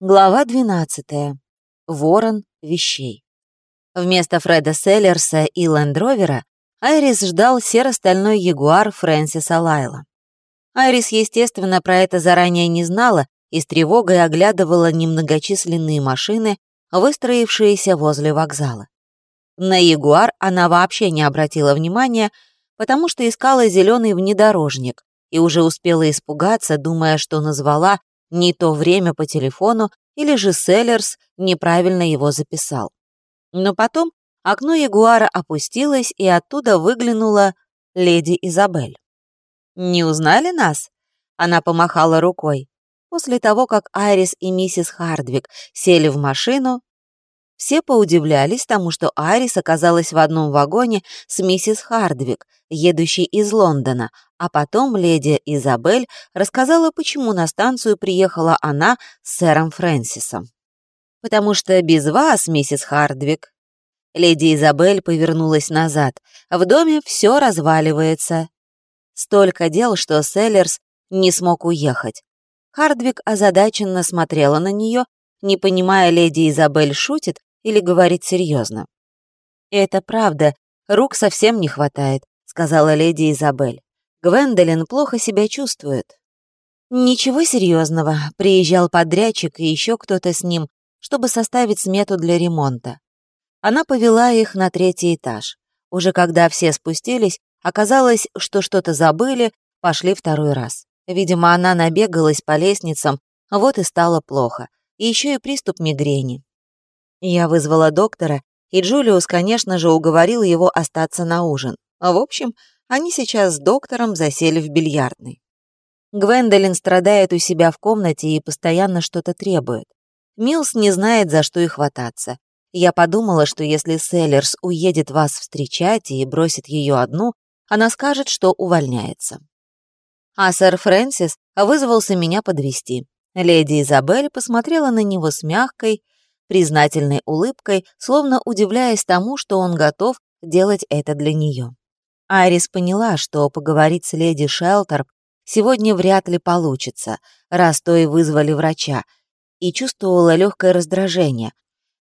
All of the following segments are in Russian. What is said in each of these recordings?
Глава 12. Ворон вещей. Вместо Фреда Селлерса и Лендровера Айрис ждал серо-стальной ягуар Фрэнсиса Лайла. Айрис, естественно, про это заранее не знала и с тревогой оглядывала немногочисленные машины, выстроившиеся возле вокзала. На ягуар она вообще не обратила внимания, потому что искала зеленый внедорожник и уже успела испугаться, думая, что назвала не то время по телефону, или же Селлерс неправильно его записал. Но потом окно Ягуара опустилось, и оттуда выглянула леди Изабель. «Не узнали нас?» Она помахала рукой. После того, как Айрис и миссис Хардвик сели в машину, все поудивлялись тому, что Айрис оказалась в одном вагоне с миссис Хардвик, едущей из Лондона, а потом леди Изабель рассказала, почему на станцию приехала она с сэром Фрэнсисом. «Потому что без вас, миссис Хардвик...» Леди Изабель повернулась назад. В доме все разваливается. Столько дел, что Селлерс не смог уехать. Хардвик озадаченно смотрела на нее, не понимая, леди Изабель шутит или говорит серьезно. «Это правда, рук совсем не хватает», — сказала леди Изабель. Гвендолин плохо себя чувствует. Ничего серьезного. Приезжал подрядчик и еще кто-то с ним, чтобы составить смету для ремонта. Она повела их на третий этаж. Уже когда все спустились, оказалось, что что-то забыли, пошли второй раз. Видимо, она набегалась по лестницам, вот и стало плохо. И еще и приступ мигрени. Я вызвала доктора, и Джулиус, конечно же, уговорил его остаться на ужин. В общем, они сейчас с доктором засели в бильярдной. Гвендолин страдает у себя в комнате и постоянно что-то требует. Милс не знает, за что и хвататься. Я подумала, что если Селлерс уедет вас встречать и бросит ее одну, она скажет, что увольняется. А сэр Фрэнсис вызвался меня подвести. Леди Изабель посмотрела на него с мягкой, признательной улыбкой, словно удивляясь тому, что он готов делать это для нее. Айрис поняла, что поговорить с леди Шелтерп сегодня вряд ли получится, раз то и вызвали врача, и чувствовала легкое раздражение.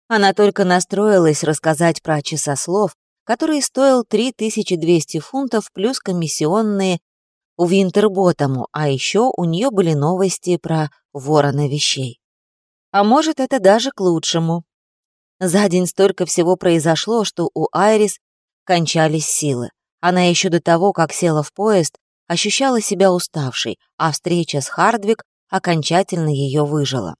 Она только настроилась рассказать про часослов, который стоил 3200 фунтов плюс комиссионные у Винтерботому, а еще у нее были новости про ворона вещей. А может, это даже к лучшему. За день столько всего произошло, что у Айрис кончались силы. Она еще до того, как села в поезд, ощущала себя уставшей, а встреча с Хардвик окончательно ее выжила.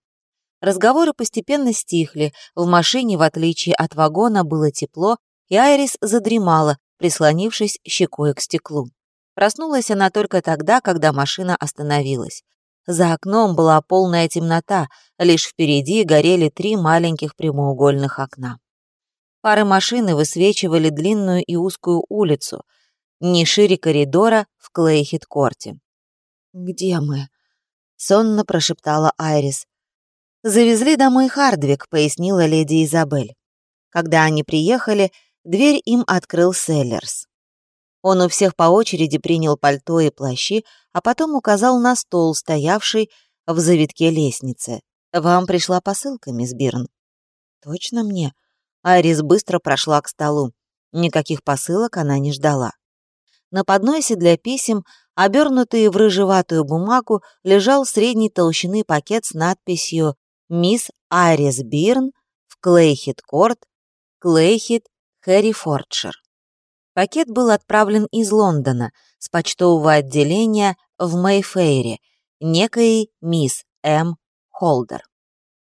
Разговоры постепенно стихли, в машине, в отличие от вагона, было тепло, и Айрис задремала, прислонившись щекой к стеклу. Проснулась она только тогда, когда машина остановилась. За окном была полная темнота, лишь впереди горели три маленьких прямоугольных окна. Пары машины высвечивали длинную и узкую улицу, не шире коридора в Клейхит-корте. «Где мы?» — сонно прошептала Айрис. «Завезли домой Хардвик», — пояснила леди Изабель. Когда они приехали, дверь им открыл Селлерс. Он у всех по очереди принял пальто и плащи, а потом указал на стол, стоявший в завитке лестницы. «Вам пришла посылка, мисс Бирн». «Точно мне?» Айрис быстро прошла к столу. Никаких посылок она не ждала. На подносе для писем, обернутый в рыжеватую бумагу, лежал средней толщины пакет с надписью «Мисс Айрис Бирн в Клейхит-Корт, Клейхит, Хэррифордшир». Пакет был отправлен из Лондона с почтового отделения в Мэйфейре, некой мисс М. Холдер.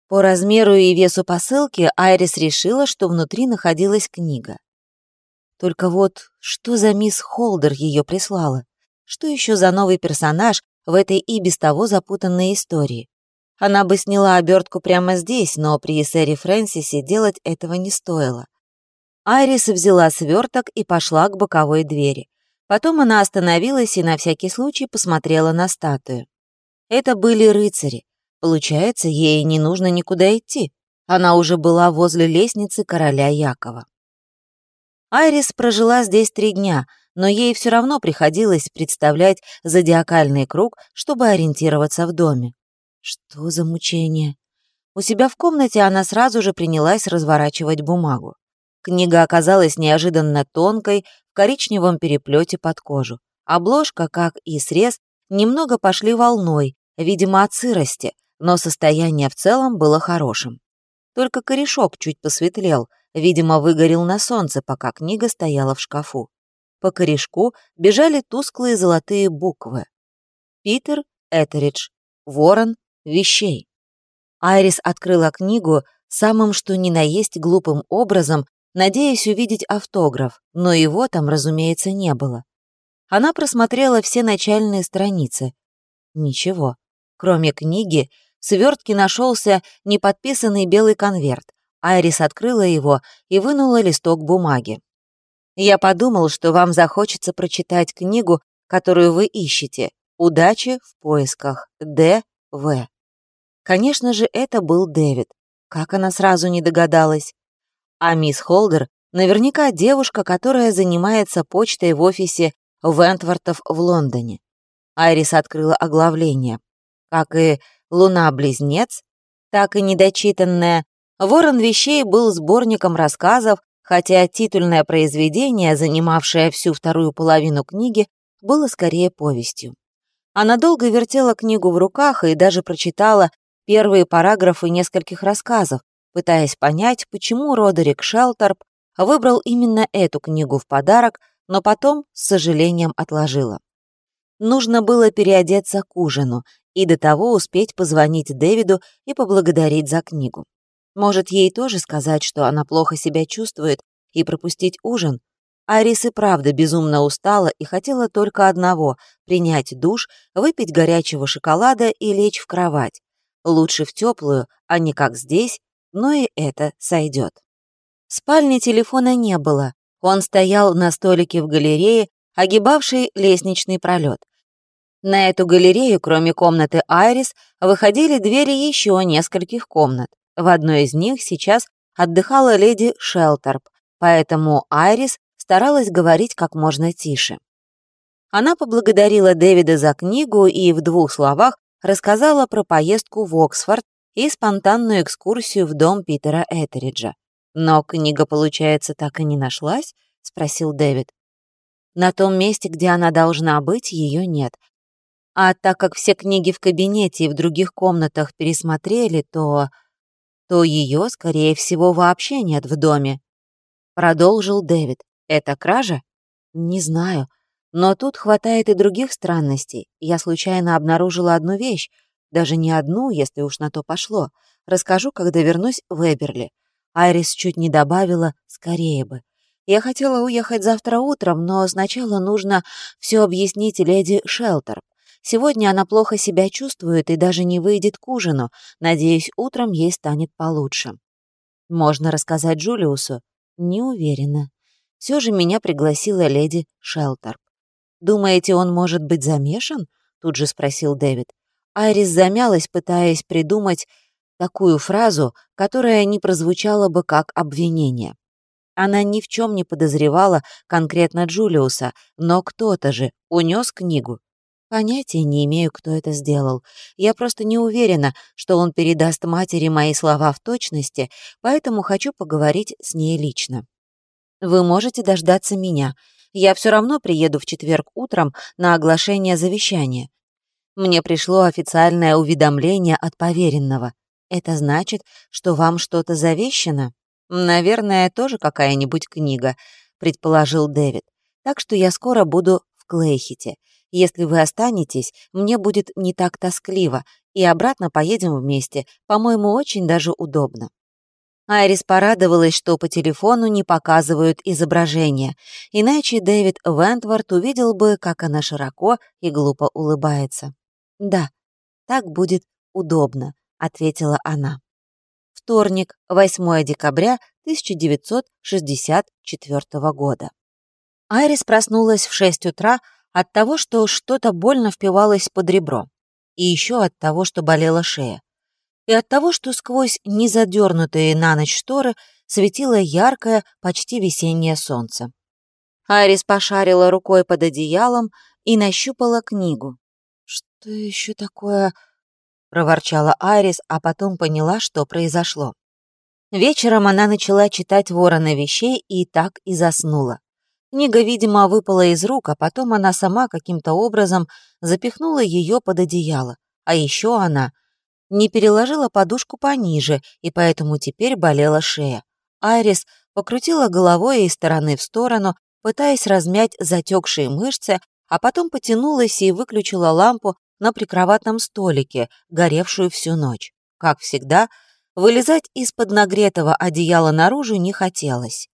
По размеру и весу посылки Айрис решила, что внутри находилась книга. Только вот что за мисс Холдер ее прислала? Что еще за новый персонаж в этой и без того запутанной истории? Она бы сняла обертку прямо здесь, но при сэре Фрэнсисе делать этого не стоило. Айрис взяла сверток и пошла к боковой двери. Потом она остановилась и на всякий случай посмотрела на статую. Это были рыцари, Получается, ей не нужно никуда идти. Она уже была возле лестницы короля Якова. Айрис прожила здесь три дня, но ей все равно приходилось представлять зодиакальный круг, чтобы ориентироваться в доме. Что за мучение? У себя в комнате она сразу же принялась разворачивать бумагу. Книга оказалась неожиданно тонкой, в коричневом переплете под кожу. Обложка, как и срез, немного пошли волной, видимо, от сырости, но состояние в целом было хорошим. Только корешок чуть посветлел, видимо, выгорел на солнце, пока книга стояла в шкафу. По корешку бежали тусклые золотые буквы. Питер Этеридж, ворон вещей. Айрис открыла книгу самым что ни на есть глупым образом, надеясь увидеть автограф, но его там, разумеется, не было. Она просмотрела все начальные страницы. Ничего. Кроме книги, в свертке нашелся неподписанный белый конверт. Айрис открыла его и вынула листок бумаги. «Я подумал, что вам захочется прочитать книгу, которую вы ищете. Удачи в поисках. Д. В. Конечно же, это был Дэвид. Как она сразу не догадалась. А мисс Холдер наверняка девушка, которая занимается почтой в офисе Вентвортов в Лондоне. Айрис открыла оглавление. Как и «Луна-близнец», так и недочитанная «Ворон вещей» был сборником рассказов, хотя титульное произведение, занимавшее всю вторую половину книги, было скорее повестью. Она долго вертела книгу в руках и даже прочитала первые параграфы нескольких рассказов, пытаясь понять, почему Родерик Шелтерп выбрал именно эту книгу в подарок, но потом с сожалением отложила. Нужно было переодеться к ужину и до того успеть позвонить Дэвиду и поблагодарить за книгу. Может, ей тоже сказать, что она плохо себя чувствует, и пропустить ужин? Арис и правда безумно устала и хотела только одного — принять душ, выпить горячего шоколада и лечь в кровать. Лучше в теплую, а не как здесь, но и это сойдет. В спальне телефона не было. Он стоял на столике в галерее, огибавшей лестничный пролет. На эту галерею, кроме комнаты Айрис, выходили двери еще нескольких комнат. В одной из них сейчас отдыхала леди Шелтерп, поэтому Айрис старалась говорить как можно тише. Она поблагодарила Дэвида за книгу и в двух словах рассказала про поездку в Оксфорд и спонтанную экскурсию в дом Питера Этериджа. «Но книга, получается, так и не нашлась?» — спросил Дэвид. «На том месте, где она должна быть, ее нет. А так как все книги в кабинете и в других комнатах пересмотрели, то... то ее, скорее всего, вообще нет в доме». Продолжил Дэвид. «Это кража?» «Не знаю. Но тут хватает и других странностей. Я случайно обнаружила одну вещь, даже не одну, если уж на то пошло. Расскажу, когда вернусь в Эберли. Айрис чуть не добавила «скорее бы». Я хотела уехать завтра утром, но сначала нужно все объяснить леди Шелтер. Сегодня она плохо себя чувствует и даже не выйдет к ужину. Надеюсь, утром ей станет получше. Можно рассказать Джулиусу? Не уверена. Все же меня пригласила леди Шелтер. «Думаете, он может быть замешан?» — тут же спросил Дэвид. Айрис замялась, пытаясь придумать такую фразу, которая не прозвучала бы как обвинение. Она ни в чем не подозревала конкретно Джулиуса, но кто-то же унес книгу. Понятия не имею, кто это сделал. Я просто не уверена, что он передаст матери мои слова в точности, поэтому хочу поговорить с ней лично. Вы можете дождаться меня. Я все равно приеду в четверг утром на оглашение завещания. Мне пришло официальное уведомление от поверенного. Это значит, что вам что-то завещено? Наверное, тоже какая-нибудь книга, предположил Дэвид. Так что я скоро буду в Клейхите. Если вы останетесь, мне будет не так тоскливо, и обратно поедем вместе. По-моему, очень даже удобно. Айрис порадовалась, что по телефону не показывают изображение, иначе Дэвид Вентворд увидел бы, как она широко и глупо улыбается. «Да, так будет удобно», — ответила она. Вторник, 8 декабря 1964 года. Айрис проснулась в 6 утра от того, что что-то больно впивалось под ребро, и еще от того, что болела шея и от того, что сквозь незадернутые на ночь шторы светило яркое, почти весеннее солнце. Айрис пошарила рукой под одеялом и нащупала книгу. Что еще такое? — проворчала Айрис, а потом поняла, что произошло. Вечером она начала читать «Ворона вещей» и так и заснула. Книга, видимо, выпала из рук, а потом она сама каким-то образом запихнула ее под одеяло. А еще она не переложила подушку пониже, и поэтому теперь болела шея. Айрис покрутила головой из стороны в сторону, пытаясь размять затекшие мышцы, а потом потянулась и выключила лампу на прикроватном столике, горевшую всю ночь. Как всегда, вылезать из-под нагретого одеяла наружу не хотелось.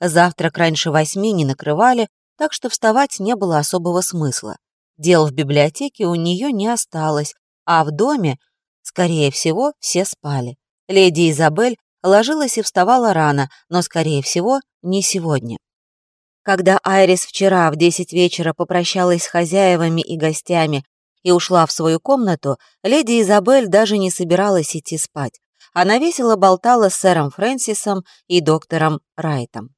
Завтрак раньше восьми не накрывали, так что вставать не было особого смысла. Дел в библиотеке у нее не осталось, а в доме, скорее всего, все спали. Леди Изабель ложилась и вставала рано, но, скорее всего, не сегодня. Когда Айрис вчера в десять вечера попрощалась с хозяевами и гостями и ушла в свою комнату, леди Изабель даже не собиралась идти спать. Она весело болтала с сэром Фрэнсисом и доктором Райтом.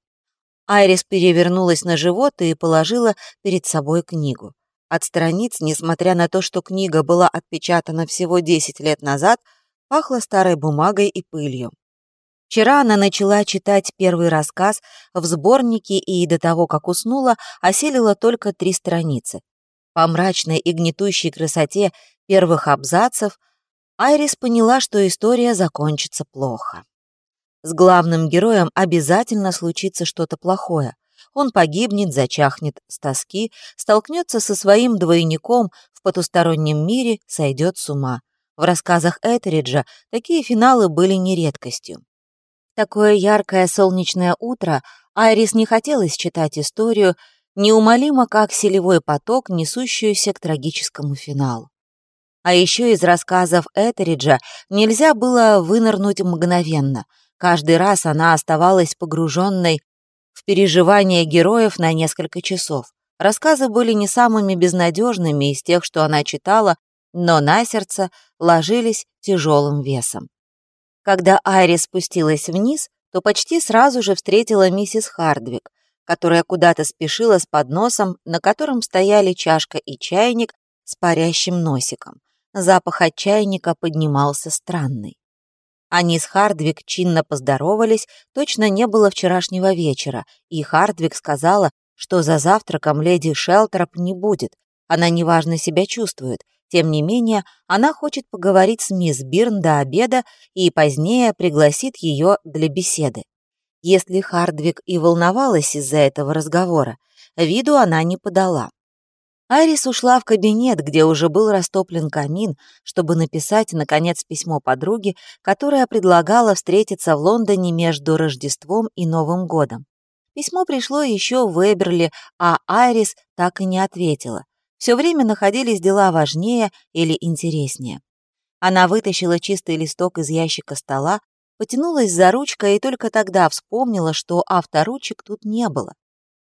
Айрис перевернулась на живот и положила перед собой книгу. От страниц, несмотря на то, что книга была отпечатана всего 10 лет назад, пахло старой бумагой и пылью. Вчера она начала читать первый рассказ в сборнике и до того, как уснула, оселила только три страницы. По мрачной и гнетущей красоте первых абзацев Айрис поняла, что история закончится плохо. С главным героем обязательно случится что-то плохое. Он погибнет, зачахнет с тоски, столкнется со своим двойником в потустороннем мире, сойдет с ума. В рассказах Этериджа такие финалы были не редкостью. Такое яркое солнечное утро Айрис не хотелось читать историю, неумолимо как селевой поток, несущуюся к трагическому финалу. А еще из рассказов Этериджа нельзя было вынырнуть мгновенно. Каждый раз она оставалась погруженной в переживания героев на несколько часов. Рассказы были не самыми безнадежными из тех, что она читала, но на сердце ложились тяжелым весом. Когда Айрис спустилась вниз, то почти сразу же встретила миссис Хардвик, которая куда-то спешила с подносом, на котором стояли чашка и чайник с парящим носиком. Запах от чайника поднимался странный. Они с Хардвик чинно поздоровались, точно не было вчерашнего вечера, и Хардвик сказала, что за завтраком леди Шелтероп не будет, она неважно себя чувствует. Тем не менее, она хочет поговорить с мисс Бирн до обеда и позднее пригласит ее для беседы. Если Хардвик и волновалась из-за этого разговора, виду она не подала. Айрис ушла в кабинет, где уже был растоплен камин, чтобы написать, наконец, письмо подруге, которая предлагала встретиться в Лондоне между Рождеством и Новым годом. Письмо пришло еще в Эберли, а Айрис так и не ответила. Все время находились дела важнее или интереснее. Она вытащила чистый листок из ящика стола, потянулась за ручкой и только тогда вспомнила, что авторучек тут не было.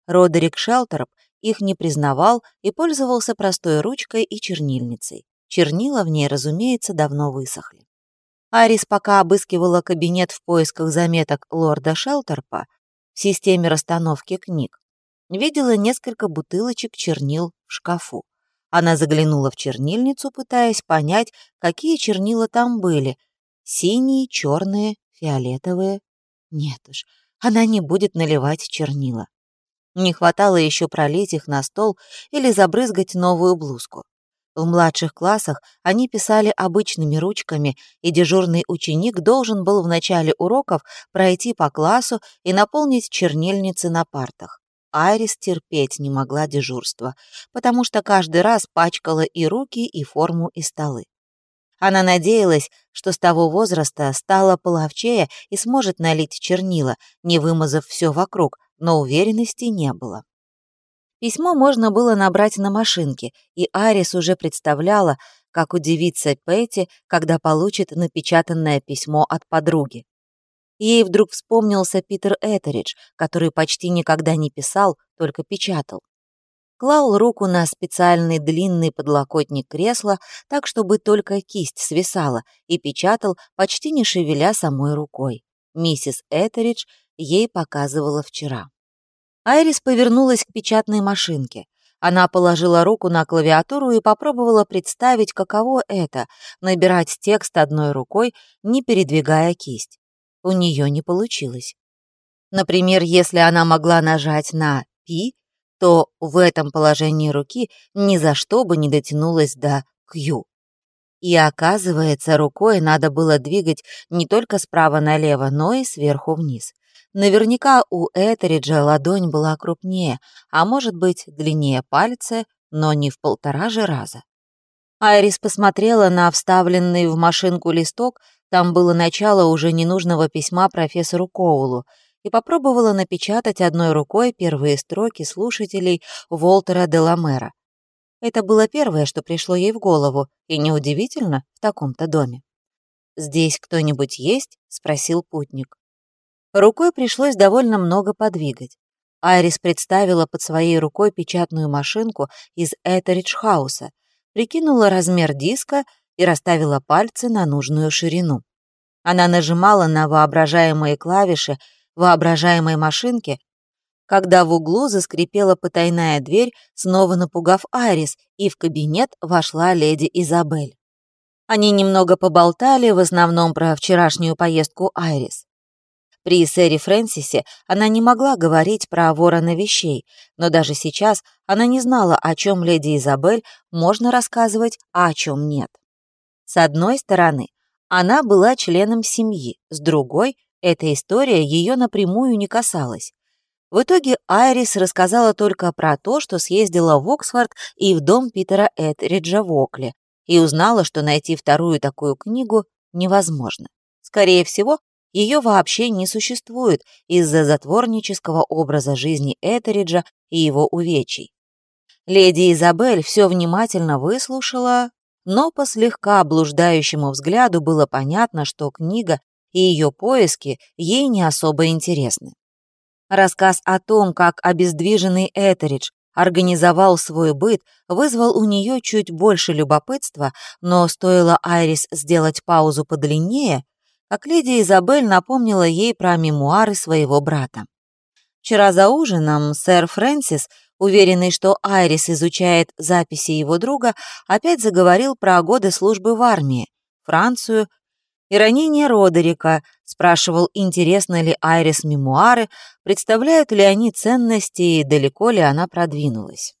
Родерик Шелтероп их не признавал и пользовался простой ручкой и чернильницей. Чернила в ней, разумеется, давно высохли. Арис пока обыскивала кабинет в поисках заметок лорда Шелтерпа в системе расстановки книг, видела несколько бутылочек чернил в шкафу. Она заглянула в чернильницу, пытаясь понять, какие чернила там были. Синие, черные, фиолетовые. Нет уж, она не будет наливать чернила. Не хватало еще пролить их на стол или забрызгать новую блузку. В младших классах они писали обычными ручками, и дежурный ученик должен был в начале уроков пройти по классу и наполнить чернильницы на партах. Айрис терпеть не могла дежурства, потому что каждый раз пачкала и руки, и форму, и столы. Она надеялась, что с того возраста стала половчее и сможет налить чернила, не вымазав все вокруг, но уверенности не было. Письмо можно было набрать на машинке, и Арис уже представляла, как удивится Пэти, когда получит напечатанное письмо от подруги. Ей вдруг вспомнился Питер Этеридж, который почти никогда не писал, только печатал. Клал руку на специальный длинный подлокотник кресла, так, чтобы только кисть свисала, и печатал, почти не шевеля самой рукой. Миссис Этеридж ей показывала вчера. Айрис повернулась к печатной машинке. Она положила руку на клавиатуру и попробовала представить, каково это — набирать текст одной рукой, не передвигая кисть. У нее не получилось. Например, если она могла нажать на «пи», то в этом положении руки ни за что бы не дотянулась до «кью». И оказывается, рукой надо было двигать не только справа налево, но и сверху вниз. Наверняка у Этериджа ладонь была крупнее, а может быть длиннее пальца, но не в полтора же раза. Айрис посмотрела на вставленный в машинку листок, там было начало уже ненужного письма профессору Коулу, и попробовала напечатать одной рукой первые строки слушателей Волтера де Ламера. Это было первое, что пришло ей в голову, и неудивительно в таком-то доме. «Здесь кто-нибудь есть?» — спросил путник. Рукой пришлось довольно много подвигать. Айрис представила под своей рукой печатную машинку из Этеридж-хауса, прикинула размер диска и расставила пальцы на нужную ширину. Она нажимала на воображаемые клавиши воображаемой машинки, когда в углу заскрипела потайная дверь, снова напугав Айрис, и в кабинет вошла леди Изабель. Они немного поболтали, в основном про вчерашнюю поездку Айрис. При сэре Фрэнсисе она не могла говорить про ворона вещей, но даже сейчас она не знала, о чем леди Изабель можно рассказывать, а о чем нет. С одной стороны, она была членом семьи, с другой, эта история ее напрямую не касалась. В итоге Айрис рассказала только про то, что съездила в Оксфорд и в дом Питера Эдриджа в Окле, и узнала, что найти вторую такую книгу невозможно. Скорее всего, ее вообще не существует из-за затворнического образа жизни Этериджа и его увечий. Леди Изабель все внимательно выслушала, но по слегка блуждающему взгляду было понятно, что книга и ее поиски ей не особо интересны. Рассказ о том, как обездвиженный Этеридж организовал свой быт, вызвал у нее чуть больше любопытства, но стоило Айрис сделать паузу подлиннее, как леди Изабель напомнила ей про мемуары своего брата. Вчера за ужином сэр Фрэнсис, уверенный, что Айрис изучает записи его друга, опять заговорил про годы службы в армии, Францию и ранение Родерика, спрашивал, интересны ли Айрис мемуары, представляют ли они ценности и далеко ли она продвинулась.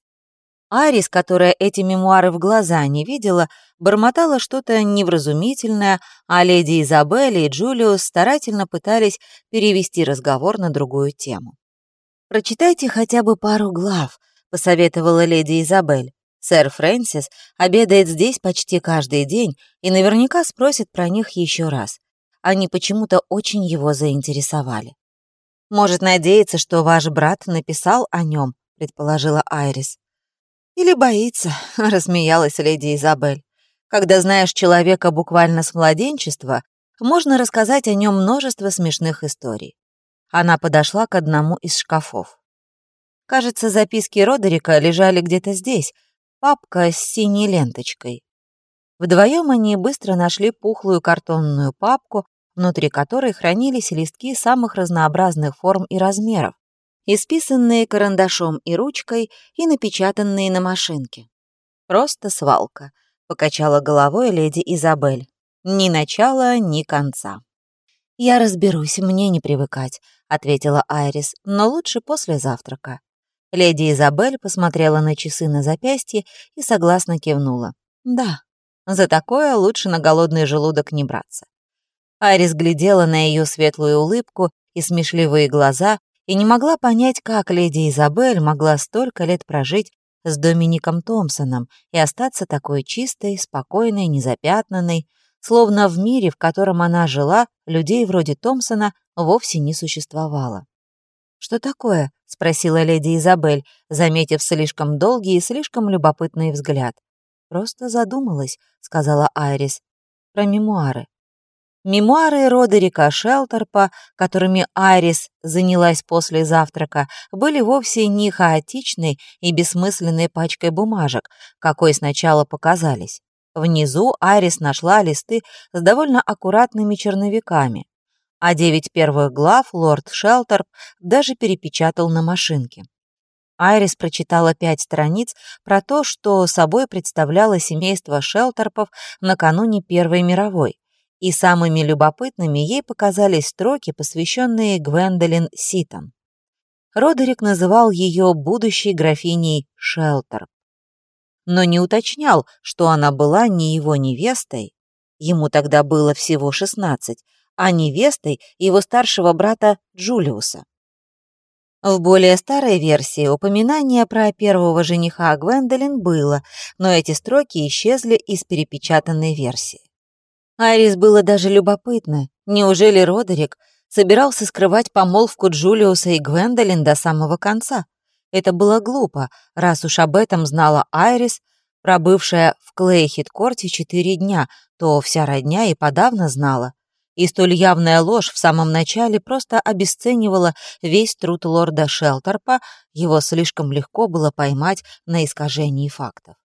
Арис, которая эти мемуары в глаза не видела, бормотала что-то невразумительное, а леди Изабелли и Джулиус старательно пытались перевести разговор на другую тему. «Прочитайте хотя бы пару глав», — посоветовала леди Изабель. «Сэр Фрэнсис обедает здесь почти каждый день и наверняка спросит про них еще раз. Они почему-то очень его заинтересовали». «Может надеяться, что ваш брат написал о нем», — предположила Айрис. «Или боится», — рассмеялась леди Изабель. «Когда знаешь человека буквально с младенчества, можно рассказать о нем множество смешных историй». Она подошла к одному из шкафов. Кажется, записки Родерика лежали где-то здесь, папка с синей ленточкой. Вдвоем они быстро нашли пухлую картонную папку, внутри которой хранились листки самых разнообразных форм и размеров, исписанные карандашом и ручкой и напечатанные на машинке. «Просто свалка», — покачала головой леди Изабель. «Ни начала, ни конца». «Я разберусь, мне не привыкать», — ответила Айрис, «но лучше после завтрака». Леди Изабель посмотрела на часы на запястье и согласно кивнула. «Да, за такое лучше на голодный желудок не браться». Айрис глядела на ее светлую улыбку и смешливые глаза, и не могла понять, как леди Изабель могла столько лет прожить с Домиником Томпсоном и остаться такой чистой, спокойной, незапятнанной, словно в мире, в котором она жила, людей вроде Томпсона вовсе не существовало. «Что такое?» — спросила леди Изабель, заметив слишком долгий и слишком любопытный взгляд. «Просто задумалась», — сказала Айрис, — «про мемуары». Мемуары Родерика Шелтерпа, которыми Айрис занялась после завтрака, были вовсе не хаотичной и бессмысленной пачкой бумажек, какой сначала показались. Внизу Айрис нашла листы с довольно аккуратными черновиками, а девять первых глав лорд Шелтерп даже перепечатал на машинке. Айрис прочитала пять страниц про то, что собой представляло семейство Шелтерпов накануне Первой мировой, и самыми любопытными ей показались строки, посвященные Гвендолин Ситон. Родерик называл ее будущей графиней Шелтерп, но не уточнял, что она была не его невестой, ему тогда было всего шестнадцать, а невестой его старшего брата Джулиуса. В более старой версии упоминание про первого жениха Гвендолин было, но эти строки исчезли из перепечатанной версии. Айрис было даже любопытно, неужели Родерик собирался скрывать помолвку Джулиуса и Гвендолин до самого конца? Это было глупо, раз уж об этом знала Айрис, пробывшая в Клейхит-корте четыре дня, то вся родня и подавно знала и столь явная ложь в самом начале просто обесценивала весь труд лорда Шелтерпа, его слишком легко было поймать на искажении фактов.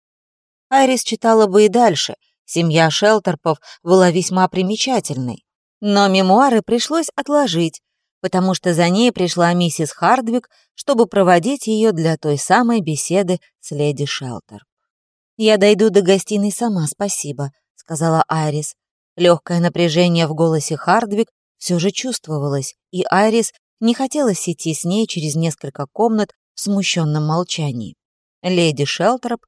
Айрис читала бы и дальше, семья Шелтерпов была весьма примечательной. Но мемуары пришлось отложить, потому что за ней пришла миссис Хардвик, чтобы проводить ее для той самой беседы с леди Шелтерп. «Я дойду до гостиной сама, спасибо», — сказала Айрис. Легкое напряжение в голосе Хардвик все же чувствовалось, и Айрис не хотелось идти с ней через несколько комнат в смущенном молчании. Леди Шелтероп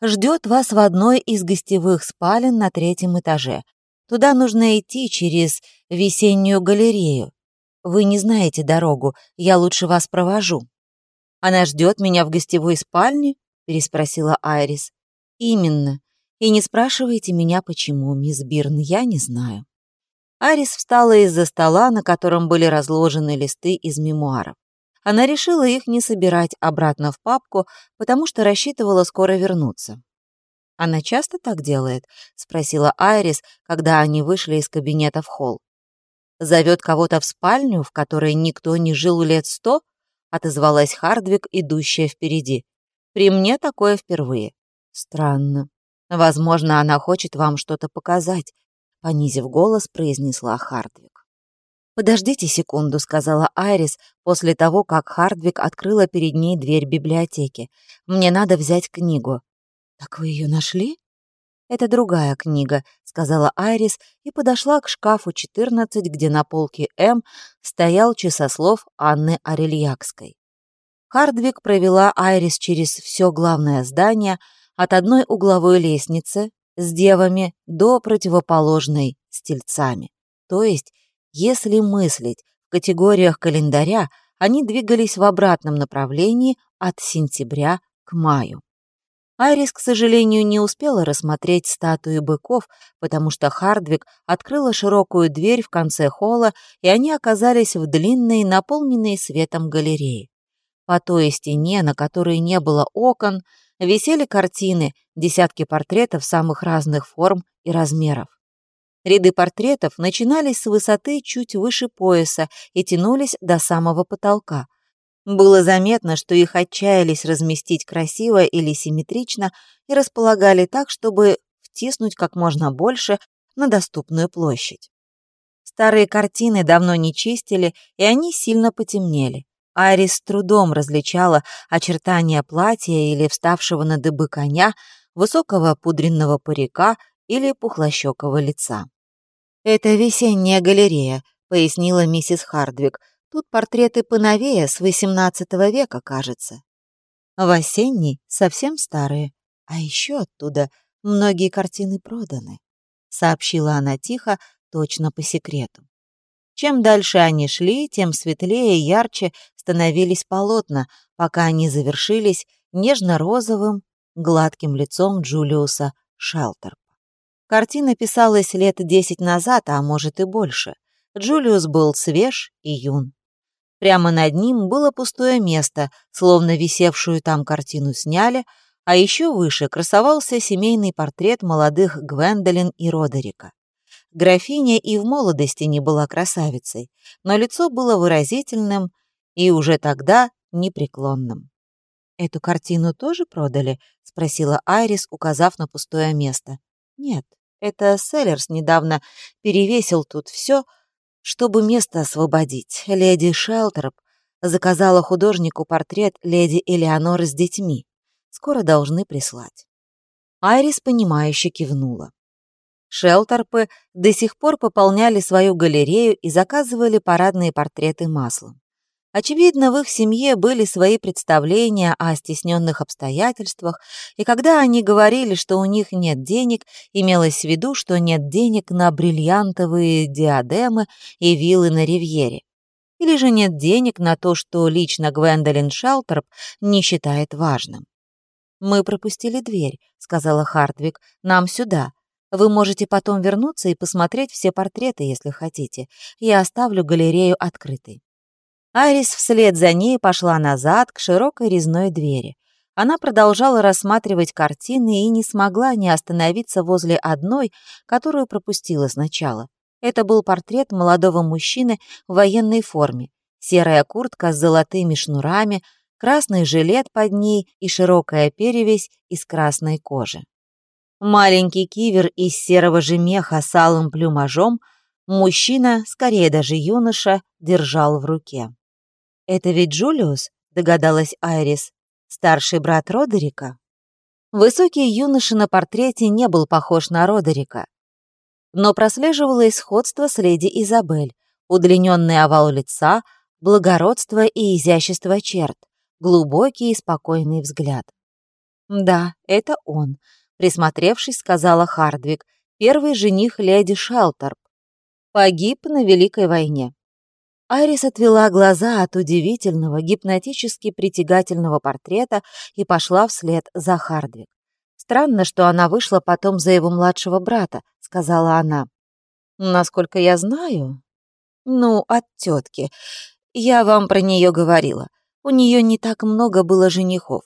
ждет вас в одной из гостевых спален на третьем этаже. Туда нужно идти через весеннюю галерею. Вы не знаете дорогу, я лучше вас провожу. Она ждет меня в гостевой спальне? переспросила Айрис. Именно. И не спрашивайте меня, почему, мисс Бирн, я не знаю. Арис встала из-за стола, на котором были разложены листы из мемуаров. Она решила их не собирать обратно в папку, потому что рассчитывала скоро вернуться. «Она часто так делает?» — спросила Айрис, когда они вышли из кабинета в холл. «Зовет кого-то в спальню, в которой никто не жил лет сто?» — отозвалась Хардвик, идущая впереди. «При мне такое впервые». «Странно», Возможно, она хочет вам что-то показать», — понизив голос, произнесла Хардвик. «Подождите секунду», — сказала Айрис после того, как Хардвик открыла перед ней дверь библиотеки. «Мне надо взять книгу». «Так вы ее нашли?» «Это другая книга», — сказала Айрис и подошла к шкафу 14, где на полке М стоял часослов Анны Арельякской. Хардвик провела Айрис через все главное здание — от одной угловой лестницы с девами до противоположной с тельцами. То есть, если мыслить в категориях календаря, они двигались в обратном направлении от сентября к маю. Айрис, к сожалению, не успела рассмотреть статуи быков, потому что Хардвик открыла широкую дверь в конце холла, и они оказались в длинной, наполненной светом галерее. По той стене, на которой не было окон, висели картины, десятки портретов самых разных форм и размеров. Ряды портретов начинались с высоты чуть выше пояса и тянулись до самого потолка. Было заметно, что их отчаялись разместить красиво или симметрично и располагали так, чтобы втиснуть как можно больше на доступную площадь. Старые картины давно не чистили, и они сильно потемнели. Айрис с трудом различала очертания платья или вставшего на дыбы коня, высокого пудренного парика или пухлощекого лица. «Это весенняя галерея», — пояснила миссис Хардвик. «Тут портреты поновее, с XVIII века, кажется». В осенний совсем старые, а еще оттуда многие картины проданы, сообщила она тихо, точно по секрету. Чем дальше они шли, тем светлее и ярче становились полотна, пока они завершились нежно-розовым, гладким лицом Джулиуса Шелтерпа. Картина писалась лет десять назад, а может и больше. Джулиус был свеж и юн. Прямо над ним было пустое место, словно висевшую там картину сняли, а еще выше красовался семейный портрет молодых Гвендолин и Родерика. Графиня и в молодости не была красавицей, но лицо было выразительным и уже тогда непреклонным. «Эту картину тоже продали?» — спросила Айрис, указав на пустое место. «Нет, это Селлерс недавно перевесил тут все, чтобы место освободить. Леди Шелтерп Заказала художнику портрет леди Элеоноры с детьми. Скоро должны прислать. Айрис, понимающе кивнула. Шелтерпы до сих пор пополняли свою галерею и заказывали парадные портреты маслом. Очевидно, в их семье были свои представления о стесненных обстоятельствах, и когда они говорили, что у них нет денег, имелось в виду, что нет денег на бриллиантовые диадемы и виллы на Ривьере. Или же нет денег на то, что лично Гвендолин Шелтерп не считает важным. «Мы пропустили дверь», — сказала Хартвик, — «нам сюда. Вы можете потом вернуться и посмотреть все портреты, если хотите. Я оставлю галерею открытой». Айрис вслед за ней пошла назад к широкой резной двери. Она продолжала рассматривать картины и не смогла не остановиться возле одной, которую пропустила сначала. Это был портрет молодого мужчины в военной форме. Серая куртка с золотыми шнурами, красный жилет под ней и широкая перевязь из красной кожи. Маленький кивер из серого же меха с алым плюмажом мужчина, скорее даже юноша, держал в руке. «Это ведь Джулиус?» — догадалась Айрис. «Старший брат Родерика?» Высокий юноша на портрете не был похож на Родерика, но прослеживалось сходство с леди Изабель, удлиненный овал лица, благородство и изящество черт, глубокий и спокойный взгляд. «Да, это он», — присмотревшись, сказала Хардвик, первый жених леди Шелтерп. Погиб на Великой войне. Айрис отвела глаза от удивительного, гипнотически притягательного портрета и пошла вслед за Хардвик. «Странно, что она вышла потом за его младшего брата», — сказала она. «Насколько я знаю...» «Ну, от тетки. Я вам про нее говорила. У нее не так много было женихов.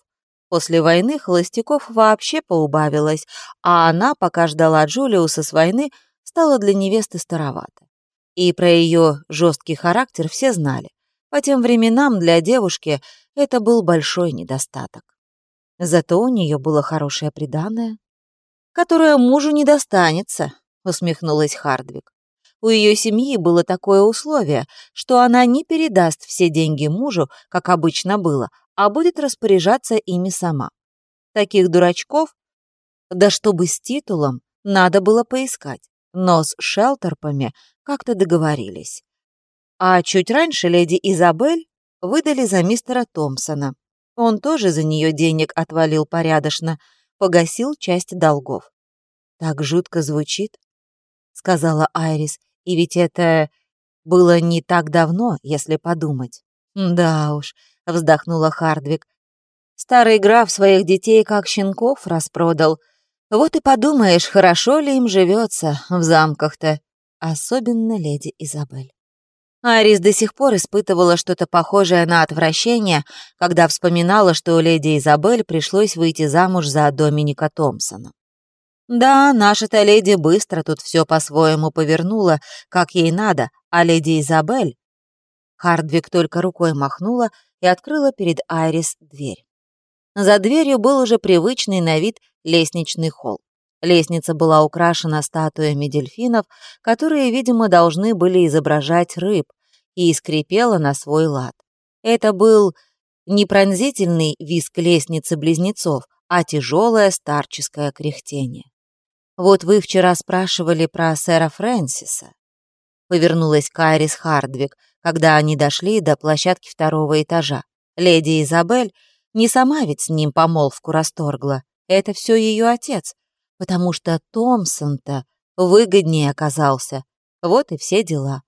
После войны холостяков вообще поубавилось, а она, пока ждала Джулиуса с войны, стала для невесты старовата. И про ее жесткий характер все знали. По тем временам для девушки это был большой недостаток. Зато у нее было хорошее приданое, которое мужу не достанется, усмехнулась Хардвик. У ее семьи было такое условие, что она не передаст все деньги мужу, как обычно было, а будет распоряжаться ими сама. Таких дурачков, да чтобы с титулом, надо было поискать. Но с шелтерпами как-то договорились. А чуть раньше леди Изабель выдали за мистера Томпсона. Он тоже за нее денег отвалил порядочно, погасил часть долгов. «Так жутко звучит», — сказала Айрис, «и ведь это было не так давно, если подумать». «Да уж», — вздохнула Хардвик, «старый граф своих детей как щенков распродал. Вот и подумаешь, хорошо ли им живется в замках-то» особенно леди Изабель. Арис до сих пор испытывала что-то похожее на отвращение, когда вспоминала, что леди Изабель пришлось выйти замуж за Доминика Томпсона. Да, наша-то леди быстро тут все по-своему повернула, как ей надо, а леди Изабель... Хардвик только рукой махнула и открыла перед Айрис дверь. За дверью был уже привычный на вид лестничный холл. Лестница была украшена статуями дельфинов, которые, видимо, должны были изображать рыб, и скрипела на свой лад. Это был не пронзительный виск лестницы близнецов, а тяжелое старческое кряхтение. «Вот вы вчера спрашивали про сэра Фрэнсиса», — повернулась Кайрис Хардвик, когда они дошли до площадки второго этажа. Леди Изабель не сама ведь с ним помолвку расторгла, это все ее отец, потому что Томпсон-то выгоднее оказался. Вот и все дела.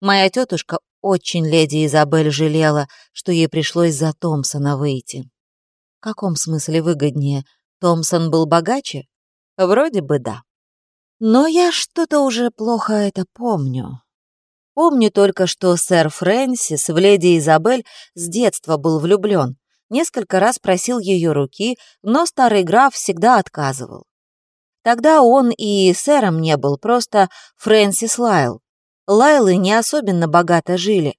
Моя тетушка очень леди Изабель жалела, что ей пришлось за Томпсона выйти. В каком смысле выгоднее? Томпсон был богаче? Вроде бы да. Но я что-то уже плохо это помню. Помню только, что сэр Фрэнсис в леди Изабель с детства был влюблен. Несколько раз просил ее руки, но старый граф всегда отказывал. Тогда он и сэром не был, просто Фрэнсис Лайл. Лайлы не особенно богато жили.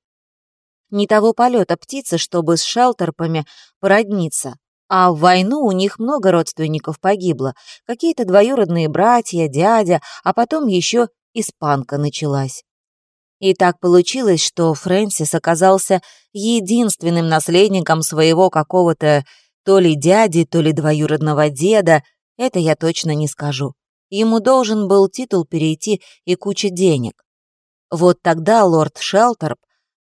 Не того полета птицы, чтобы с шелтерпами породниться. А в войну у них много родственников погибло. Какие-то двоюродные братья, дядя, а потом еще испанка началась. И так получилось, что Фрэнсис оказался единственным наследником своего какого-то то ли дяди, то ли двоюродного деда, это я точно не скажу. Ему должен был титул перейти и куча денег. Вот тогда лорд Шелтерп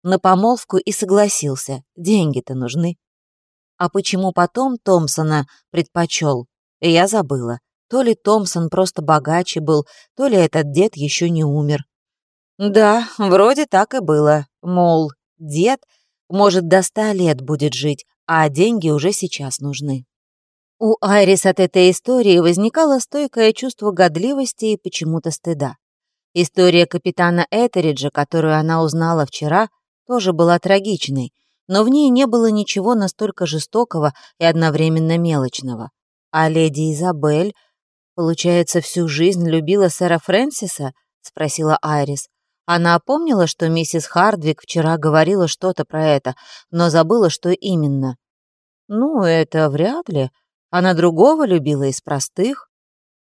на помолвку и согласился, деньги-то нужны. А почему потом Томпсона предпочел, я забыла. То ли Томпсон просто богаче был, то ли этот дед еще не умер. Да, вроде так и было. Мол, дед, может, до ста лет будет жить, а деньги уже сейчас нужны. У Айрис от этой истории возникало стойкое чувство годливости и почему-то стыда. История капитана Этериджа, которую она узнала вчера, тоже была трагичной, но в ней не было ничего настолько жестокого и одновременно мелочного. А леди Изабель, получается, всю жизнь любила сэра Фрэнсиса? спросила Айрис. Она помнила, что миссис Хардвик вчера говорила что-то про это, но забыла, что именно. Ну, это вряд ли. Она другого любила из простых.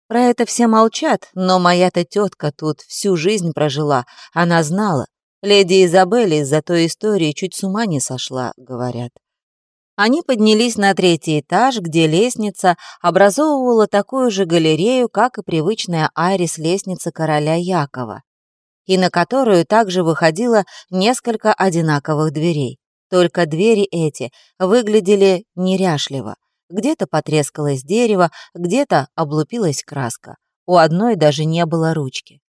Про это все молчат, но моя-то тетка тут всю жизнь прожила. Она знала. Леди Изабелли из-за той истории чуть с ума не сошла, говорят. Они поднялись на третий этаж, где лестница образовывала такую же галерею, как и привычная Айрис лестница короля Якова, и на которую также выходило несколько одинаковых дверей. Только двери эти выглядели неряшливо. Где-то потрескалось дерево, где-то облупилась краска. У одной даже не было ручки.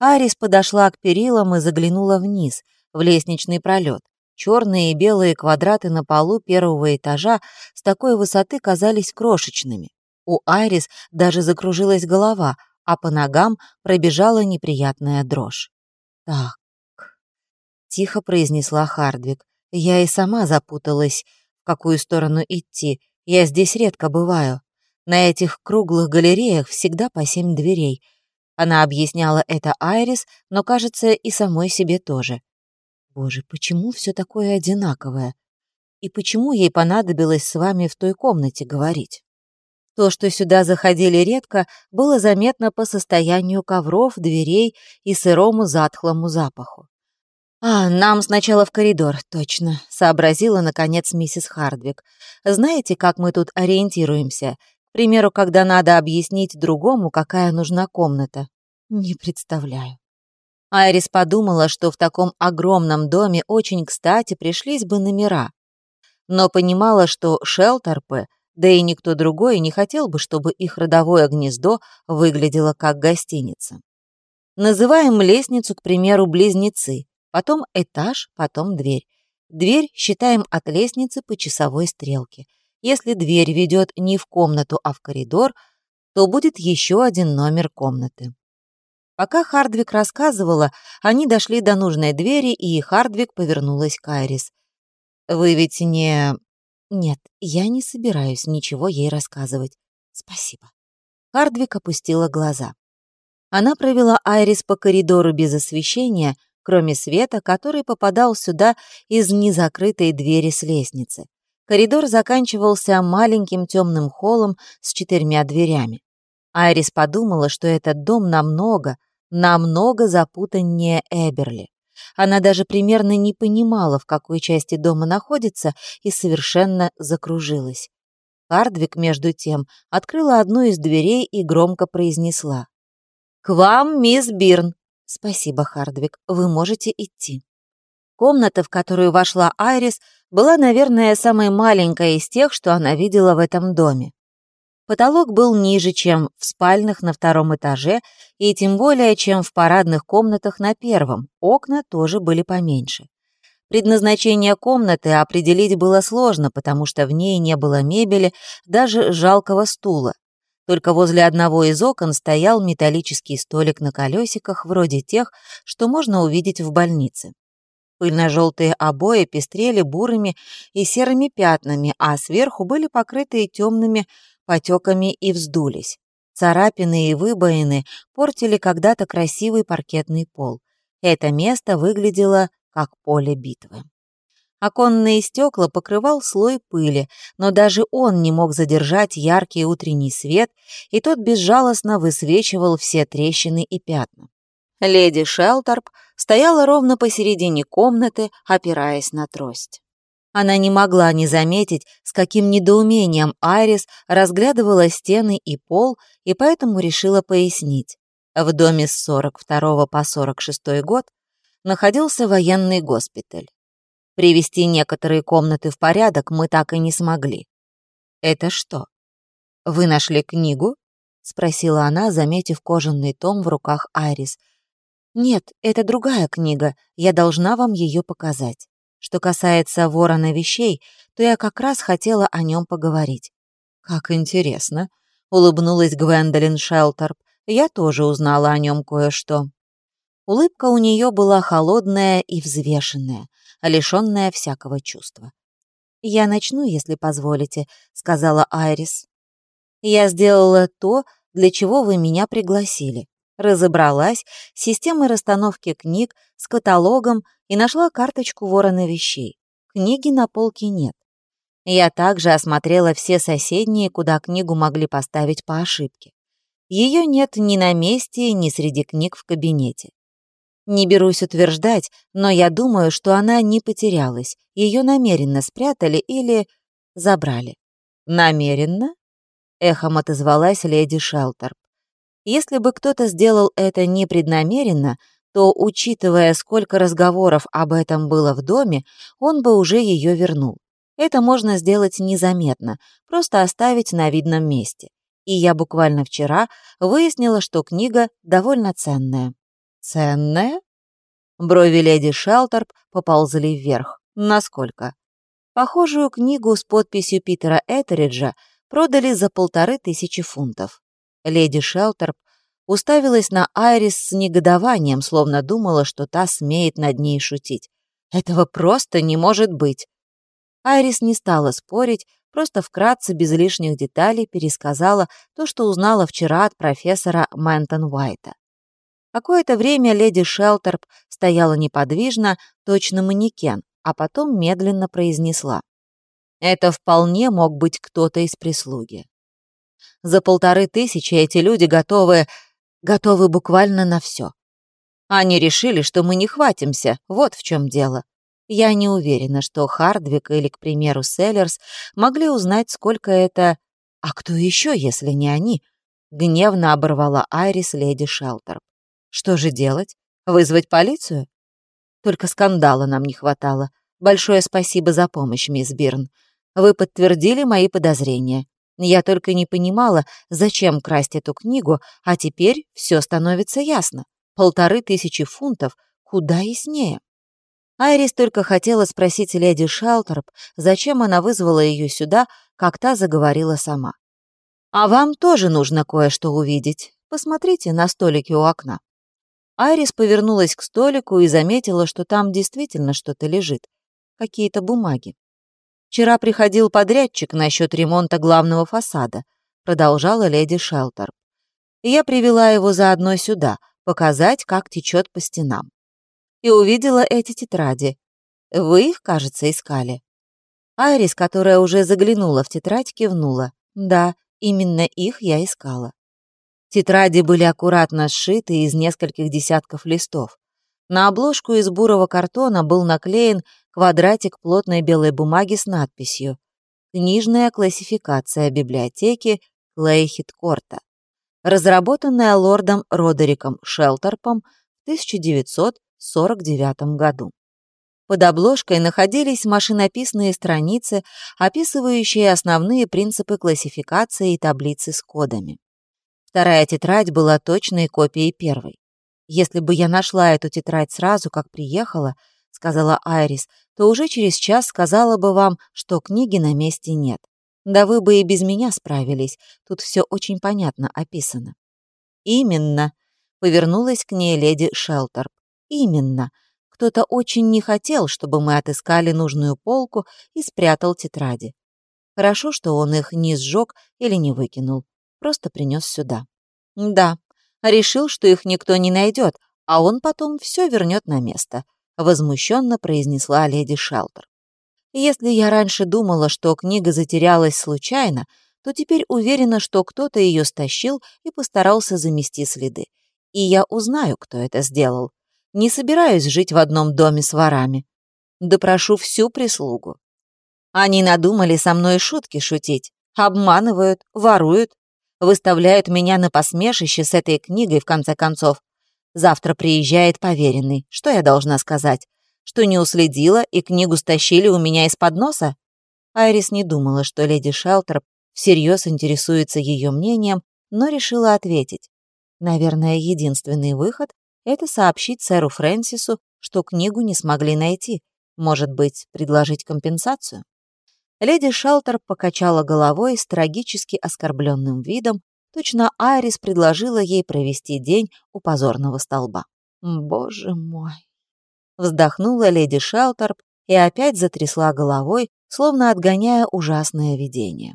Арис подошла к перилам и заглянула вниз, в лестничный пролет. Черные и белые квадраты на полу первого этажа с такой высоты казались крошечными. У Айрис даже закружилась голова, а по ногам пробежала неприятная дрожь. «Так», — тихо произнесла Хардвик, — «я и сама запуталась, в какую сторону идти. Я здесь редко бываю. На этих круглых галереях всегда по семь дверей. Она объясняла это Айрис, но, кажется, и самой себе тоже. Боже, почему все такое одинаковое? И почему ей понадобилось с вами в той комнате говорить? То, что сюда заходили редко, было заметно по состоянию ковров, дверей и сырому затхлому запаху. «А, нам сначала в коридор, точно», — сообразила, наконец, миссис Хардвик. «Знаете, как мы тут ориентируемся? К примеру, когда надо объяснить другому, какая нужна комната. Не представляю. Айрис подумала, что в таком огромном доме очень кстати пришлись бы номера. Но понимала, что Шелтерпы, да и никто другой не хотел бы, чтобы их родовое гнездо выглядело как гостиница. Называем лестницу, к примеру, близнецы, потом этаж, потом дверь. Дверь считаем от лестницы по часовой стрелке. Если дверь ведет не в комнату, а в коридор, то будет еще один номер комнаты. Пока Хардвик рассказывала, они дошли до нужной двери, и Хардвик повернулась к Айрис. «Вы ведь не...» «Нет, я не собираюсь ничего ей рассказывать. Спасибо». Хардвик опустила глаза. Она провела Айрис по коридору без освещения, кроме света, который попадал сюда из незакрытой двери с лестницы. Коридор заканчивался маленьким темным холлом с четырьмя дверями. Айрис подумала, что этот дом намного, намного запутаннее Эберли. Она даже примерно не понимала, в какой части дома находится, и совершенно закружилась. Хардвик, между тем, открыла одну из дверей и громко произнесла. «К вам, мисс Бирн!» «Спасибо, Хардвик, вы можете идти». Комната, в которую вошла Айрис, была, наверное, самой маленькой из тех, что она видела в этом доме. Потолок был ниже, чем в спальных на втором этаже, и тем более, чем в парадных комнатах на первом. Окна тоже были поменьше. Предназначение комнаты определить было сложно, потому что в ней не было мебели, даже жалкого стула. Только возле одного из окон стоял металлический столик на колесиках, вроде тех, что можно увидеть в больнице. Пыльно-желтые обои пестрели бурыми и серыми пятнами, а сверху были покрыты темными потеками и вздулись. Царапины и выбоины портили когда-то красивый паркетный пол. Это место выглядело как поле битвы. Оконные стекла покрывал слой пыли, но даже он не мог задержать яркий утренний свет, и тот безжалостно высвечивал все трещины и пятна. Леди Шелторп стояла ровно посередине комнаты, опираясь на трость. Она не могла не заметить, с каким недоумением Айрис разглядывала стены и пол, и поэтому решила пояснить. В доме с 42 по 46 год находился военный госпиталь. Привести некоторые комнаты в порядок мы так и не смогли. «Это что? Вы нашли книгу?» — спросила она, заметив кожаный том в руках Айрис. «Нет, это другая книга, я должна вам ее показать». Что касается ворона вещей, то я как раз хотела о нем поговорить. «Как интересно», — улыбнулась Гвендолин Шелтерп. «Я тоже узнала о нем кое-что». Улыбка у нее была холодная и взвешенная, лишенная всякого чувства. «Я начну, если позволите», — сказала Айрис. «Я сделала то, для чего вы меня пригласили разобралась с системой расстановки книг, с каталогом и нашла карточку ворона вещей. Книги на полке нет. Я также осмотрела все соседние, куда книгу могли поставить по ошибке. Ее нет ни на месте, ни среди книг в кабинете. Не берусь утверждать, но я думаю, что она не потерялась, ее намеренно спрятали или забрали. «Намеренно?» — эхом отозвалась леди Шелтерп. Если бы кто-то сделал это непреднамеренно, то, учитывая, сколько разговоров об этом было в доме, он бы уже ее вернул. Это можно сделать незаметно, просто оставить на видном месте. И я буквально вчера выяснила, что книга довольно ценная. Ценная? Брови леди Шелтерп поползли вверх. Насколько? Похожую книгу с подписью Питера Этериджа продали за полторы тысячи фунтов. Леди Шелтерп уставилась на Айрис с негодованием, словно думала, что та смеет над ней шутить. Этого просто не может быть. Айрис не стала спорить, просто вкратце, без лишних деталей, пересказала то, что узнала вчера от профессора Мэнтон Уайта. Какое-то время леди Шелтерп стояла неподвижно, точно манекен, а потом медленно произнесла. Это вполне мог быть кто-то из прислуги. За полторы тысячи эти люди готовы... готовы буквально на все. Они решили, что мы не хватимся, вот в чем дело. Я не уверена, что Хардвик или, к примеру, Селлерс могли узнать, сколько это... А кто еще, если не они? Гневно оборвала Айрис леди Шелтерп. Что же делать? Вызвать полицию? Только скандала нам не хватало. Большое спасибо за помощь, мисс Бирн. Вы подтвердили мои подозрения. Я только не понимала, зачем красть эту книгу, а теперь все становится ясно. Полторы тысячи фунтов куда яснее. Айрис только хотела спросить леди Шалтерп, зачем она вызвала ее сюда, как та заговорила сама. «А вам тоже нужно кое-что увидеть. Посмотрите на столике у окна». Айрис повернулась к столику и заметила, что там действительно что-то лежит. Какие-то бумаги. Вчера приходил подрядчик насчет ремонта главного фасада, продолжала леди Шелтер. Я привела его заодно сюда, показать, как течет по стенам. И увидела эти тетради. Вы их, кажется, искали. Айрис, которая уже заглянула в тетрадь, кивнула. Да, именно их я искала. Тетради были аккуратно сшиты из нескольких десятков листов. На обложку из бурого картона был наклеен квадратик плотной белой бумаги с надписью «Книжная классификация библиотеки Клейхит-Корта», разработанная лордом Родериком Шелтерпом в 1949 году. Под обложкой находились машинописные страницы, описывающие основные принципы классификации и таблицы с кодами. Вторая тетрадь была точной копией первой. Если бы я нашла эту тетрадь сразу, как приехала, — сказала Айрис, то уже через час сказала бы вам, что книги на месте нет. Да вы бы и без меня справились, тут все очень понятно описано. Именно, повернулась к ней леди Шелтерп. Именно. Кто-то очень не хотел, чтобы мы отыскали нужную полку и спрятал тетради. Хорошо, что он их не сжег или не выкинул, просто принес сюда. Да, решил, что их никто не найдет, а он потом все вернет на место возмущенно произнесла леди Шелтер. Если я раньше думала, что книга затерялась случайно, то теперь уверена, что кто-то ее стащил и постарался замести следы. И я узнаю, кто это сделал. Не собираюсь жить в одном доме с ворами. Допрошу всю прислугу. Они надумали со мной шутки шутить, обманывают, воруют, выставляют меня на посмешище с этой книгой, в конце концов. Завтра приезжает поверенный. Что я должна сказать? Что не уследила и книгу стащили у меня из-под носа? Айрис не думала, что леди Шелтер всерьез интересуется ее мнением, но решила ответить. Наверное, единственный выход — это сообщить сэру Фрэнсису, что книгу не смогли найти. Может быть, предложить компенсацию? Леди Шелтер покачала головой с трагически оскорбленным видом, точно Айрис предложила ей провести день у позорного столба. «Боже мой!» Вздохнула леди Шелтерп и опять затрясла головой, словно отгоняя ужасное видение.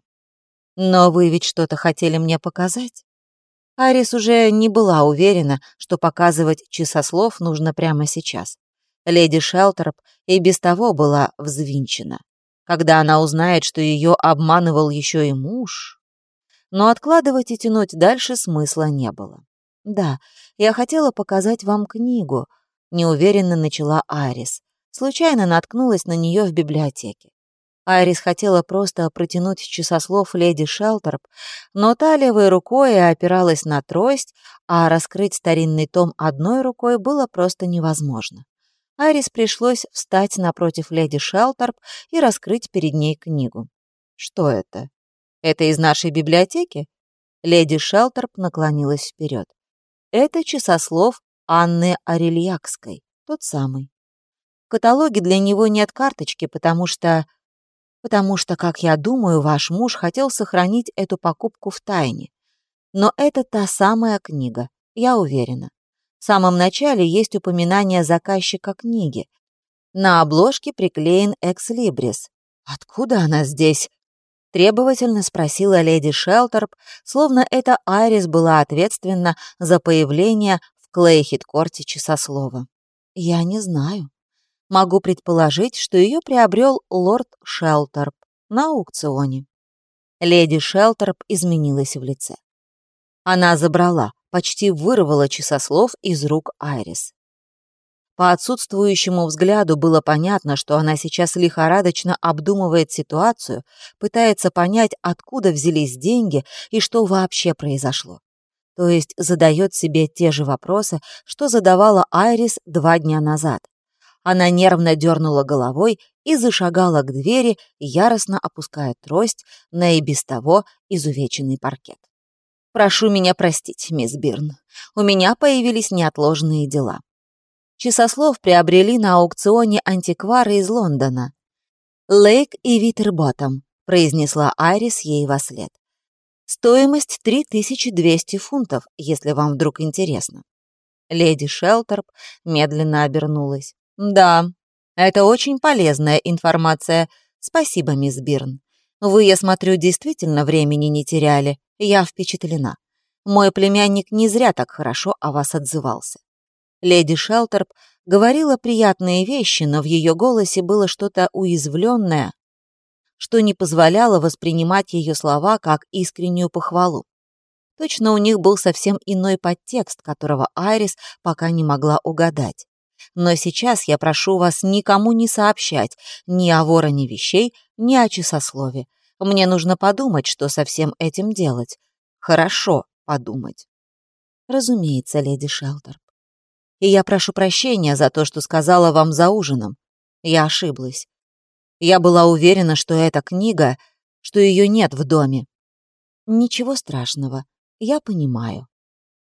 «Но вы ведь что-то хотели мне показать?» Арис уже не была уверена, что показывать часослов нужно прямо сейчас. Леди Шелтерп и без того была взвинчена. Когда она узнает, что ее обманывал еще и муж... Но откладывать и тянуть дальше смысла не было. «Да, я хотела показать вам книгу», — неуверенно начала Арис. Случайно наткнулась на нее в библиотеке. Айрис хотела просто протянуть часослов леди Шелтерп, но та левой рукой опиралась на трость, а раскрыть старинный том одной рукой было просто невозможно. Айрис пришлось встать напротив леди Шелтерп и раскрыть перед ней книгу. «Что это? Это из нашей библиотеки?» Леди Шелтерп наклонилась вперед. «Это часослов Анны Арельякской, тот самый. В каталоге для него нет карточки, потому что потому что, как я думаю, ваш муж хотел сохранить эту покупку в тайне. Но это та самая книга, я уверена. В самом начале есть упоминание заказчика книги. На обложке приклеен экслибрис. Откуда она здесь? Требовательно спросила леди Шелтерп, словно эта Айрис была ответственна за появление в Клейхит-корте часослова. «Я не знаю», Могу предположить, что ее приобрел лорд Шелтерп на аукционе. Леди Шелтерп изменилась в лице. Она забрала, почти вырвала часослов из рук Айрис. По отсутствующему взгляду было понятно, что она сейчас лихорадочно обдумывает ситуацию, пытается понять, откуда взялись деньги и что вообще произошло. То есть задает себе те же вопросы, что задавала Айрис два дня назад. Она нервно дернула головой и зашагала к двери, яростно опуская трость на и без того изувеченный паркет. «Прошу меня простить, мисс Бирн. У меня появились неотложные дела». Часослов приобрели на аукционе антиквары из Лондона. «Лейк и Витерботом», — произнесла Айрис ей во след. «Стоимость 3200 фунтов, если вам вдруг интересно». Леди Шелтерп медленно обернулась. «Да, это очень полезная информация. Спасибо, мисс Бирн. Вы, я смотрю, действительно времени не теряли. Я впечатлена. Мой племянник не зря так хорошо о вас отзывался». Леди Шелтерп говорила приятные вещи, но в ее голосе было что-то уязвленное, что не позволяло воспринимать ее слова как искреннюю похвалу. Точно у них был совсем иной подтекст, которого Айрис пока не могла угадать. Но сейчас я прошу вас никому не сообщать ни о вороне вещей, ни о часослове. Мне нужно подумать, что со всем этим делать. Хорошо подумать. Разумеется, леди Шелтерп. И я прошу прощения за то, что сказала вам за ужином. Я ошиблась. Я была уверена, что эта книга, что ее нет в доме. Ничего страшного, я понимаю.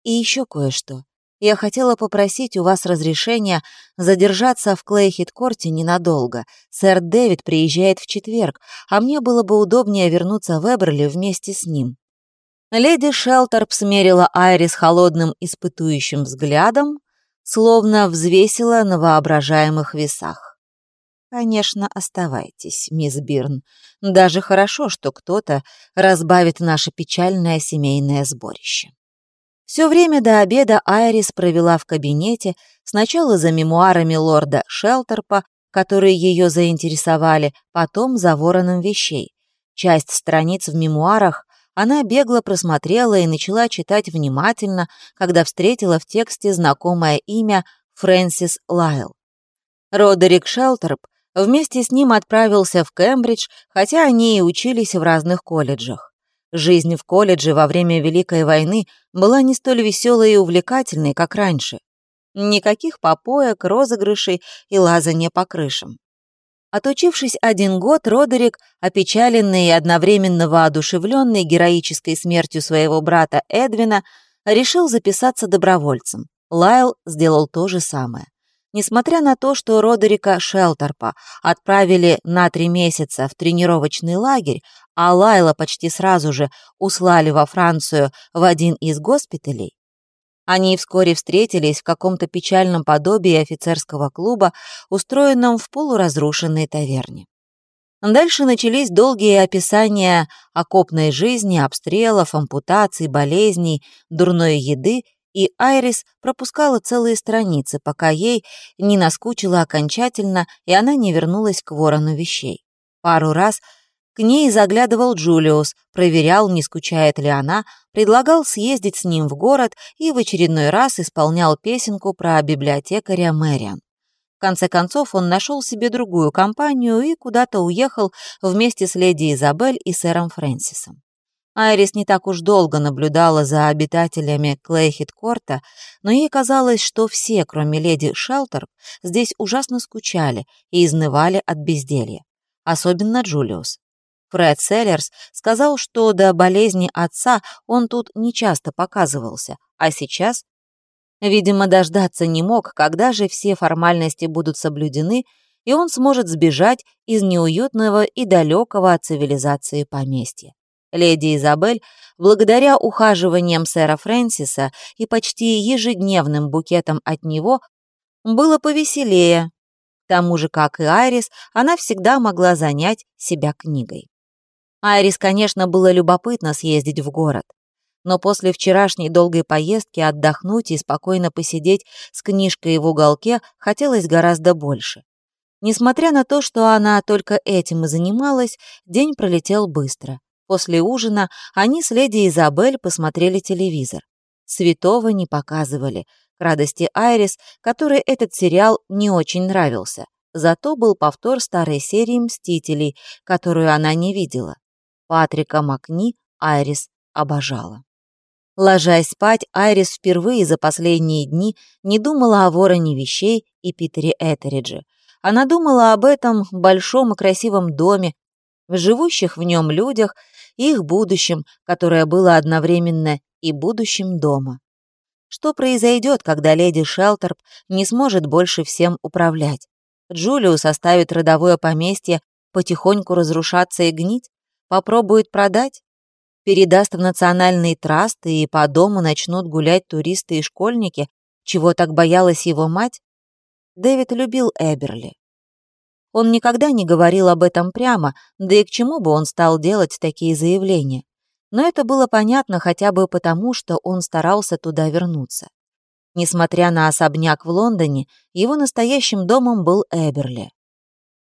И еще кое-что. Я хотела попросить у вас разрешения задержаться в Клейхит-корте ненадолго. Сэр Дэвид приезжает в четверг, а мне было бы удобнее вернуться в Эберли вместе с ним». Леди Шелтерп смерила Айрис холодным испытующим взглядом, словно взвесила на воображаемых весах. «Конечно, оставайтесь, мисс Бирн. Даже хорошо, что кто-то разбавит наше печальное семейное сборище». Все время до обеда Айрис провела в кабинете, сначала за мемуарами лорда Шелтерпа, которые ее заинтересовали, потом за вороном вещей. Часть страниц в мемуарах она бегло просмотрела и начала читать внимательно, когда встретила в тексте знакомое имя Фрэнсис Лайл. Родерик Шелтерп вместе с ним отправился в Кембридж, хотя они и учились в разных колледжах. Жизнь в колледже во время Великой войны была не столь веселой и увлекательной, как раньше. Никаких попоек, розыгрышей и лазания по крышам. Отучившись один год, Родерик, опечаленный и одновременно воодушевленный героической смертью своего брата Эдвина, решил записаться добровольцем. Лайл сделал то же самое. Несмотря на то, что Родерика Шелтерпа отправили на три месяца в тренировочный лагерь, а Лайла почти сразу же услали во Францию в один из госпиталей, они вскоре встретились в каком-то печальном подобии офицерского клуба, устроенном в полуразрушенной таверне. Дальше начались долгие описания окопной жизни, обстрелов, ампутаций, болезней, дурной еды, и Айрис пропускала целые страницы, пока ей не наскучило окончательно, и она не вернулась к ворону вещей. Пару раз к ней заглядывал Джулиус, проверял, не скучает ли она, предлагал съездить с ним в город и в очередной раз исполнял песенку про библиотекаря Мэриан. В конце концов, он нашел себе другую компанию и куда-то уехал вместе с леди Изабель и сэром Фрэнсисом. Айрис не так уж долго наблюдала за обитателями Клейхит-Корта, но ей казалось, что все, кроме леди Шелтер, здесь ужасно скучали и изнывали от безделья. Особенно Джулиус. Фред Селлерс сказал, что до болезни отца он тут нечасто показывался, а сейчас, видимо, дождаться не мог, когда же все формальности будут соблюдены, и он сможет сбежать из неуютного и далекого от цивилизации поместья. Леди Изабель, благодаря ухаживаниям сэра Фрэнсиса и почти ежедневным букетам от него, было повеселее. К тому же, как и Айрис, она всегда могла занять себя книгой. Айрис, конечно, было любопытно съездить в город. Но после вчерашней долгой поездки отдохнуть и спокойно посидеть с книжкой в уголке хотелось гораздо больше. Несмотря на то, что она только этим и занималась, день пролетел быстро. После ужина они с леди Изабель посмотрели телевизор. Святого не показывали, к радости Айрис, которой этот сериал не очень нравился. Зато был повтор старой серии «Мстителей», которую она не видела. Патрика Макни Айрис обожала. Ложась спать, Айрис впервые за последние дни не думала о вороне вещей и Питере Этеридже. Она думала об этом большом и красивом доме, в живущих в нем людях их будущем, которое было одновременно и будущим дома. Что произойдет, когда леди Шелтерп не сможет больше всем управлять? Джулиус оставит родовое поместье потихоньку разрушаться и гнить? Попробует продать? Передаст в национальный траст, и по дому начнут гулять туристы и школьники, чего так боялась его мать? Дэвид любил Эберли. Он никогда не говорил об этом прямо, да и к чему бы он стал делать такие заявления. Но это было понятно хотя бы потому, что он старался туда вернуться. Несмотря на особняк в Лондоне, его настоящим домом был Эберли.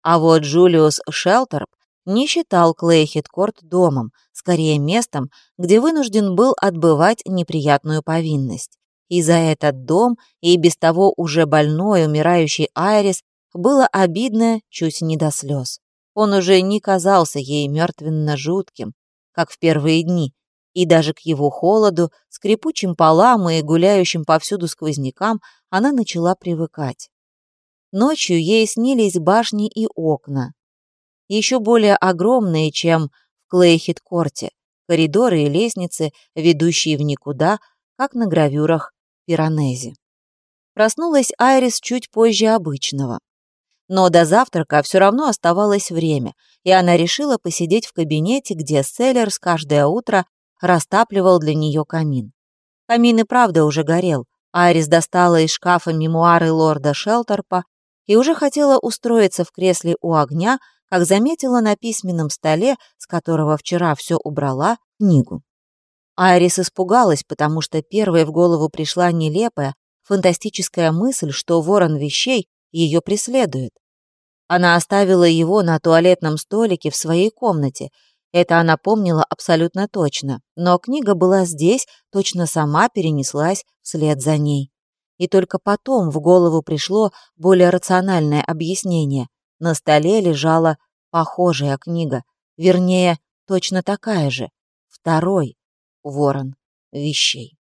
А вот Джулиус Шелтерп не считал Клейхиткорт домом, скорее местом, где вынужден был отбывать неприятную повинность. И за этот дом, и без того уже больной, умирающий Айрис, было обидно чуть не до слез. Он уже не казался ей мертвенно-жутким, как в первые дни, и даже к его холоду, скрипучим полам и гуляющим повсюду сквознякам она начала привыкать. Ночью ей снились башни и окна, еще более огромные, чем в Клейхит-корте, коридоры и лестницы, ведущие в никуда, как на гравюрах Пиранези. Проснулась Айрис чуть позже обычного. Но до завтрака все равно оставалось время, и она решила посидеть в кабинете, где Селлерс каждое утро растапливал для нее камин. Камин и правда уже горел. Айрис достала из шкафа мемуары лорда Шелтерпа и уже хотела устроиться в кресле у огня, как заметила на письменном столе, с которого вчера все убрала, книгу. Айрис испугалась, потому что первой в голову пришла нелепая, фантастическая мысль, что ворон вещей ее преследует. Она оставила его на туалетном столике в своей комнате. Это она помнила абсолютно точно. Но книга была здесь, точно сама перенеслась вслед за ней. И только потом в голову пришло более рациональное объяснение. На столе лежала похожая книга. Вернее, точно такая же. Второй ворон вещей.